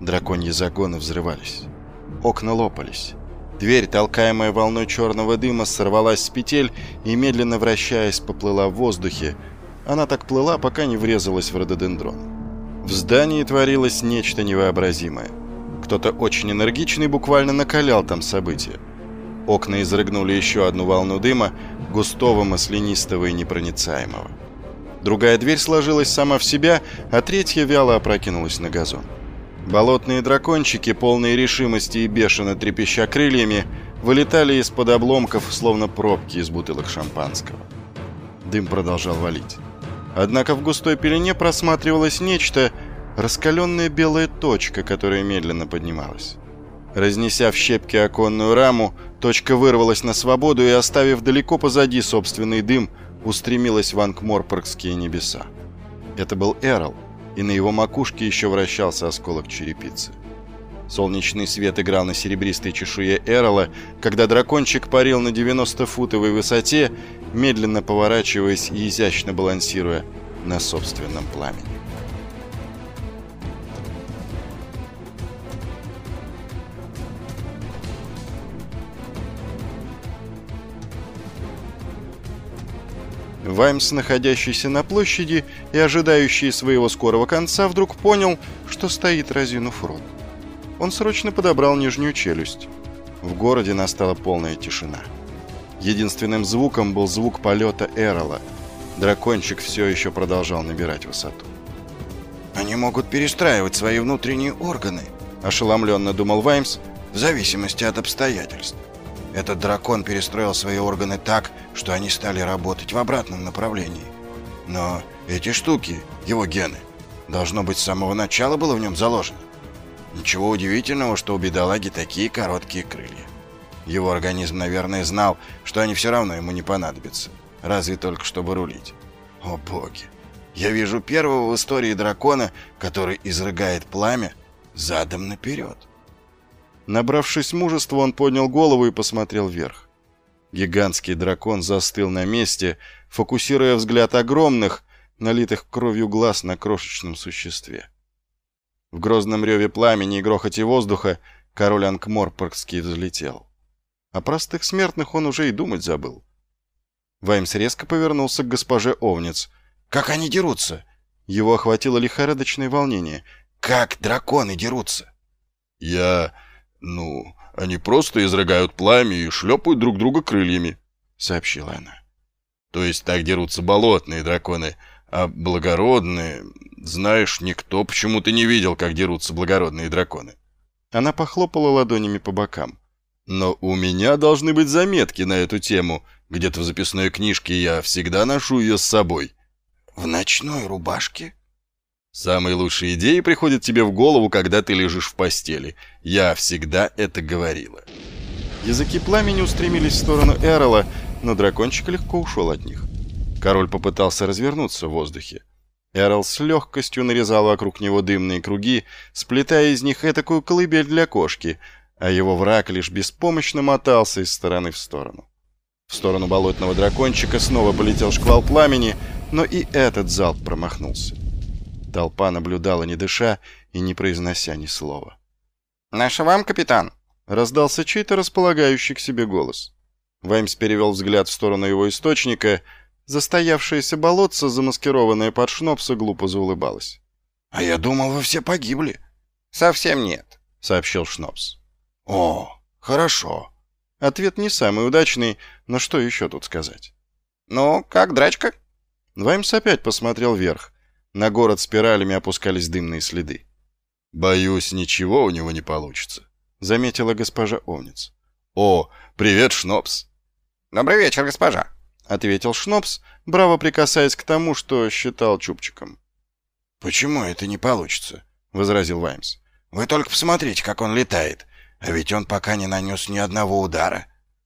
Драконьи загоны взрывались. Окна лопались. Дверь, толкаемая волной черного дыма, сорвалась с петель и, медленно вращаясь, поплыла в воздухе. Она так плыла, пока не врезалась в рододендрон. В здании творилось нечто невообразимое. Кто-то очень энергичный буквально накалял там события. Окна изрыгнули еще одну волну дыма, густого, маслянистого и непроницаемого. Другая дверь сложилась сама в себя, а третья вяло опрокинулась на газон. Болотные дракончики, полные решимости и бешено трепеща крыльями, вылетали из-под обломков, словно пробки из бутылок шампанского. Дым продолжал валить. Однако в густой пелене просматривалось нечто, раскаленная белая точка, которая медленно поднималась. Разнеся в щепки оконную раму, точка вырвалась на свободу и, оставив далеко позади собственный дым, устремилась в Ангморпоргские небеса. Это был Эрл, и на его макушке еще вращался осколок черепицы. Солнечный свет играл на серебристой чешуе Эрла, когда дракончик парил на 90-футовой высоте, медленно поворачиваясь и изящно балансируя на собственном пламени. Ваймс, находящийся на площади и ожидающий своего скорого конца, вдруг понял, что стоит разинув рот. Он срочно подобрал нижнюю челюсть. В городе настала полная тишина. Единственным звуком был звук полета Эрола. Дракончик все еще продолжал набирать высоту. «Они могут перестраивать свои внутренние органы», – ошеломленно думал Ваймс, – «в зависимости от обстоятельств. Этот дракон перестроил свои органы так, что они стали работать в обратном направлении. Но эти штуки, его гены, должно быть, с самого начала было в нем заложено. Ничего удивительного, что у бедолаги такие короткие крылья. Его организм, наверное, знал, что они все равно ему не понадобятся. Разве только чтобы рулить. О боги! Я вижу первого в истории дракона, который изрыгает пламя задом наперед. Набравшись мужества, он поднял голову и посмотрел вверх. Гигантский дракон застыл на месте, фокусируя взгляд огромных, налитых кровью глаз на крошечном существе. В грозном реве пламени и грохоте воздуха король Анкморпоргский взлетел. О простых смертных он уже и думать забыл. Ваймс резко повернулся к госпоже Овниц. «Как они дерутся?» Его охватило лихорадочное волнение. «Как драконы дерутся?» «Я... «Ну, они просто изрыгают пламя и шлепают друг друга крыльями», — сообщила она. «То есть так дерутся болотные драконы, а благородные... Знаешь, никто почему-то не видел, как дерутся благородные драконы». Она похлопала ладонями по бокам. «Но у меня должны быть заметки на эту тему. Где-то в записной книжке я всегда ношу ее с собой». «В ночной рубашке?» Самые лучшие идеи приходят тебе в голову, когда ты лежишь в постели. Я всегда это говорила. Языки пламени устремились в сторону Эрола, но дракончик легко ушел от них. Король попытался развернуться в воздухе. Эрол с легкостью нарезал вокруг него дымные круги, сплетая из них этакую колыбель для кошки, а его враг лишь беспомощно мотался из стороны в сторону. В сторону болотного дракончика снова полетел шквал пламени, но и этот залп промахнулся. Толпа наблюдала, не дыша и не произнося ни слова. «Наша вам, капитан!» — раздался чей-то располагающий к себе голос. Ваймс перевел взгляд в сторону его источника. Застоявшееся болотце, замаскированное под шнопса, глупо заулыбалось. «А я думал, вы все погибли». «Совсем нет», — сообщил Шнопс. «О, хорошо». Ответ не самый удачный, но что еще тут сказать? «Ну, как драчка?» Ваймс опять посмотрел вверх. На город спиралями опускались дымные следы. «Боюсь, ничего у него не получится», — заметила госпожа Овниц. «О, привет, Шнопс!» «Добрый вечер, госпожа», — ответил Шнопс, браво прикасаясь к тому, что считал чубчиком. «Почему это не получится?» — возразил Ваймс. «Вы только посмотрите, как он летает. А ведь он пока не нанес ни одного удара».